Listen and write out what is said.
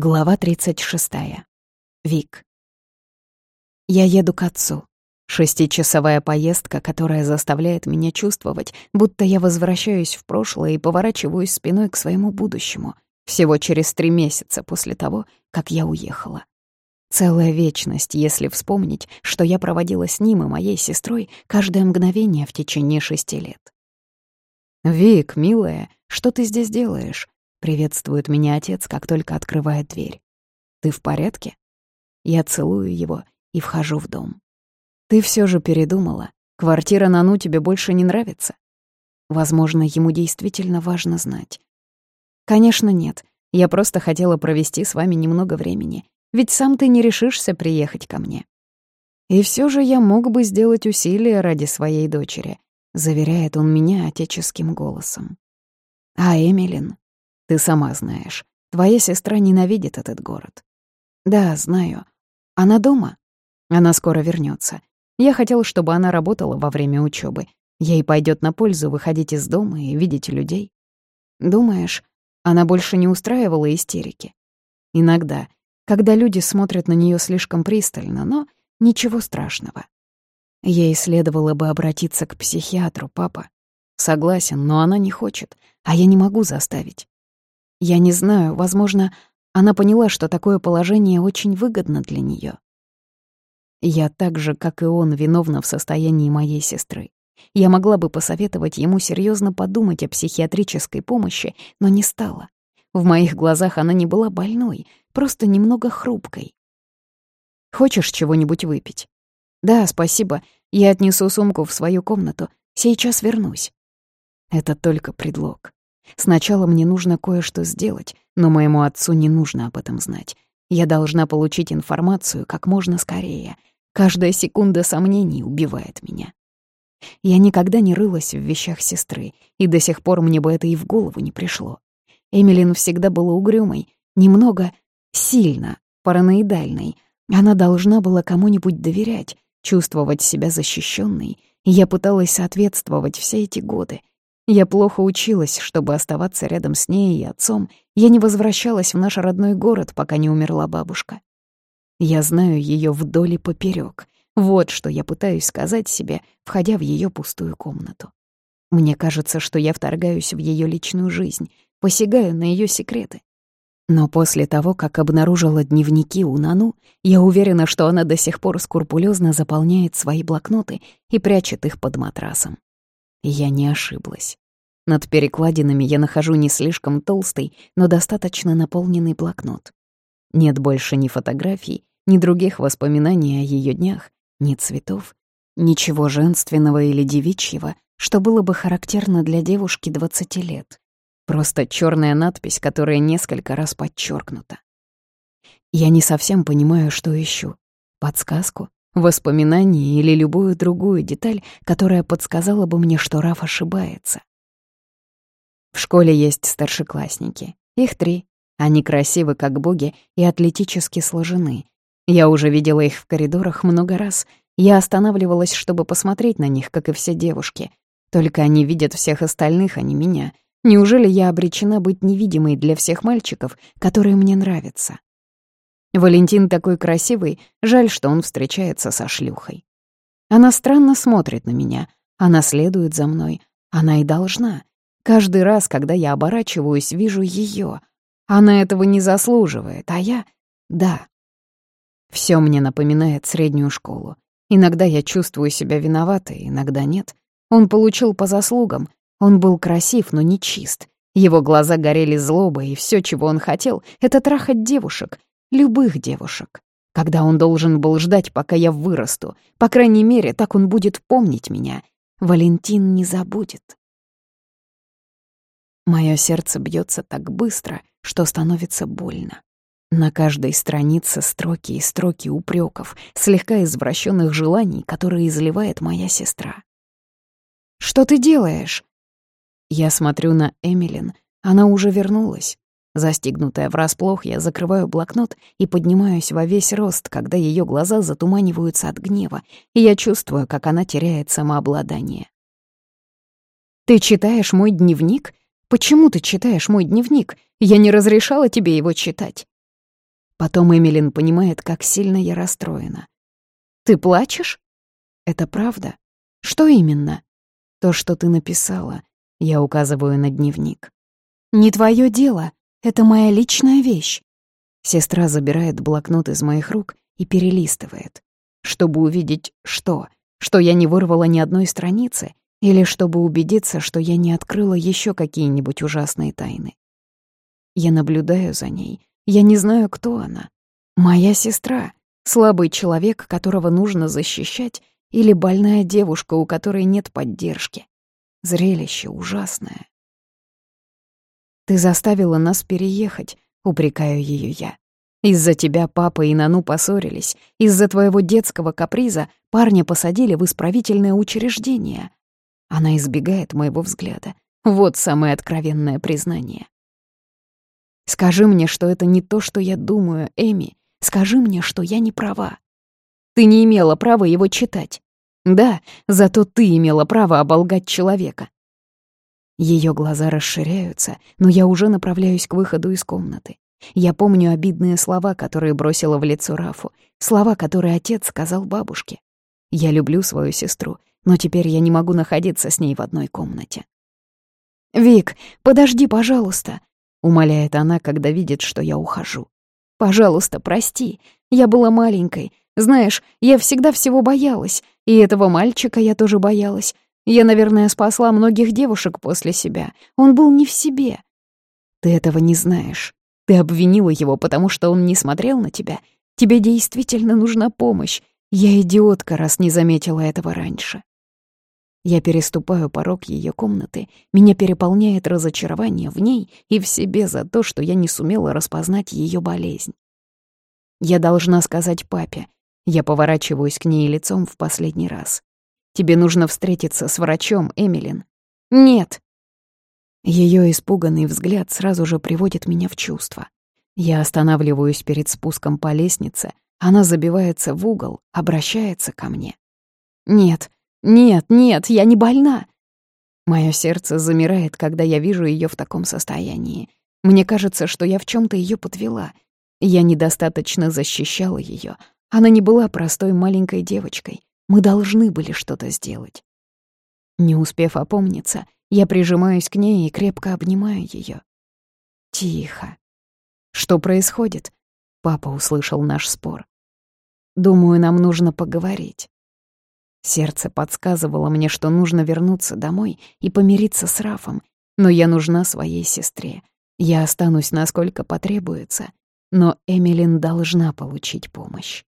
Глава 36. Вик. Я еду к отцу. Шестичасовая поездка, которая заставляет меня чувствовать, будто я возвращаюсь в прошлое и поворачиваюсь спиной к своему будущему, всего через три месяца после того, как я уехала. Целая вечность, если вспомнить, что я проводила с ним и моей сестрой каждое мгновение в течение шести лет. «Вик, милая, что ты здесь делаешь?» Приветствует меня отец, как только открывает дверь. «Ты в порядке?» Я целую его и вхожу в дом. «Ты все же передумала. Квартира на Ну тебе больше не нравится?» Возможно, ему действительно важно знать. «Конечно, нет. Я просто хотела провести с вами немного времени. Ведь сам ты не решишься приехать ко мне. И все же я мог бы сделать усилия ради своей дочери», — заверяет он меня отеческим голосом. «А Эмилин?» Ты сама знаешь, твоя сестра ненавидит этот город. Да, знаю. Она дома? Она скоро вернется. Я хотел, чтобы она работала во время учебы. Ей пойдет на пользу выходить из дома и видеть людей. Думаешь, она больше не устраивала истерики? Иногда, когда люди смотрят на нее слишком пристально, но ничего страшного. Ей следовало бы обратиться к психиатру, папа. Согласен, но она не хочет, а я не могу заставить. Я не знаю, возможно, она поняла, что такое положение очень выгодно для нее. Я так же, как и он, виновна в состоянии моей сестры. Я могла бы посоветовать ему серьезно подумать о психиатрической помощи, но не стала. В моих глазах она не была больной, просто немного хрупкой. «Хочешь чего-нибудь выпить?» «Да, спасибо. Я отнесу сумку в свою комнату. Сейчас вернусь». Это только предлог. Сначала мне нужно кое-что сделать, но моему отцу не нужно об этом знать. Я должна получить информацию как можно скорее. Каждая секунда сомнений убивает меня. Я никогда не рылась в вещах сестры, и до сих пор мне бы это и в голову не пришло. Эмилин всегда была угрюмой, немного сильно, параноидальной. Она должна была кому-нибудь доверять, чувствовать себя защищенной, я пыталась соответствовать все эти годы, я плохо училась, чтобы оставаться рядом с ней и отцом. Я не возвращалась в наш родной город, пока не умерла бабушка. Я знаю ее вдоль и поперек. Вот что я пытаюсь сказать себе, входя в ее пустую комнату. Мне кажется, что я вторгаюсь в ее личную жизнь, посягаю на ее секреты. Но после того, как обнаружила дневники у Нану, я уверена, что она до сих пор скрупулезно заполняет свои блокноты и прячет их под матрасом. Я не ошиблась. Над перекладинами я нахожу не слишком толстый, но достаточно наполненный блокнот. Нет больше ни фотографий, ни других воспоминаний о ее днях, ни цветов, ничего женственного или девичьего, что было бы характерно для девушки 20 лет. Просто черная надпись, которая несколько раз подчеркнута. Я не совсем понимаю, что ищу. Подсказку? Воспоминание или любую другую деталь, которая подсказала бы мне, что Раф ошибается. В школе есть старшеклассники. Их три. Они красивы, как боги, и атлетически сложены. Я уже видела их в коридорах много раз. Я останавливалась, чтобы посмотреть на них, как и все девушки. Только они видят всех остальных, а не меня. Неужели я обречена быть невидимой для всех мальчиков, которые мне нравятся? Валентин такой красивый, жаль, что он встречается со шлюхой. Она странно смотрит на меня, она следует за мной, она и должна. Каждый раз, когда я оборачиваюсь, вижу ее. Она этого не заслуживает, а я — да. Все мне напоминает среднюю школу. Иногда я чувствую себя виноватой, иногда нет. Он получил по заслугам. Он был красив, но не чист. Его глаза горели злобой, и все, чего он хотел, — это трахать девушек, любых девушек. Когда он должен был ждать, пока я вырасту. По крайней мере, так он будет помнить меня. Валентин не забудет. Мое сердце бьется так быстро, что становится больно. На каждой странице строки и строки упреков, слегка извращенных желаний, которые изливает моя сестра. «Что ты делаешь?» Я смотрю на Эмилин. Она уже вернулась. Застигнутая врасплох, я закрываю блокнот и поднимаюсь во весь рост, когда ее глаза затуманиваются от гнева, и я чувствую, как она теряет самообладание. «Ты читаешь мой дневник? Почему ты читаешь мой дневник? Я не разрешала тебе его читать». Потом Эмилин понимает, как сильно я расстроена. «Ты плачешь?» «Это правда? Что именно?» «То, что ты написала». Я указываю на дневник. «Не твое дело. Это моя личная вещь». Сестра забирает блокнот из моих рук и перелистывает. Чтобы увидеть что? Что я не вырвала ни одной страницы? Или чтобы убедиться, что я не открыла еще какие-нибудь ужасные тайны? Я наблюдаю за ней. Я не знаю, кто она. Моя сестра, слабый человек, которого нужно защищать, или больная девушка, у которой нет поддержки. Зрелище ужасное. «Ты заставила нас переехать», — упрекаю ее я. «Из-за тебя папа и Нану поссорились. Из-за твоего детского каприза парня посадили в исправительное учреждение». Она избегает моего взгляда. Вот самое откровенное признание. Скажи мне, что это не то, что я думаю, Эми. Скажи мне, что я не права. Ты не имела права его читать. Да, зато ты имела право оболгать человека. Ее глаза расширяются, но я уже направляюсь к выходу из комнаты. Я помню обидные слова, которые бросила в лицо Рафу, слова, которые отец сказал бабушке. Я люблю свою сестру, но теперь я не могу находиться с ней в одной комнате. «Вик, подожди, пожалуйста», — умоляет она, когда видит, что я ухожу. «Пожалуйста, прости. Я была маленькой. Знаешь, я всегда всего боялась. И этого мальчика я тоже боялась. Я, наверное, спасла многих девушек после себя. Он был не в себе. Ты этого не знаешь. Ты обвинила его, потому что он не смотрел на тебя. Тебе действительно нужна помощь. Я идиотка, раз не заметила этого раньше. Я переступаю порог ее комнаты, меня переполняет разочарование в ней и в себе за то, что я не сумела распознать ее болезнь. Я должна сказать папе. Я поворачиваюсь к ней лицом в последний раз. Тебе нужно встретиться с врачом, Эмилин. Нет. Ее испуганный взгляд сразу же приводит меня в чувство. Я останавливаюсь перед спуском по лестнице, она забивается в угол, обращается ко мне. Нет, «Нет, нет, я не больна!» Мое сердце замирает, когда я вижу ее в таком состоянии. Мне кажется, что я в чем то ее подвела. Я недостаточно защищала ее. Она не была простой маленькой девочкой. Мы должны были что-то сделать. Не успев опомниться, я прижимаюсь к ней и крепко обнимаю ее. Тихо. Что происходит? Папа услышал наш спор. Думаю, нам нужно поговорить. Сердце подсказывало мне, что нужно вернуться домой и помириться с Рафом, но я нужна своей сестре. Я останусь, насколько потребуется, но Эмилин должна получить помощь.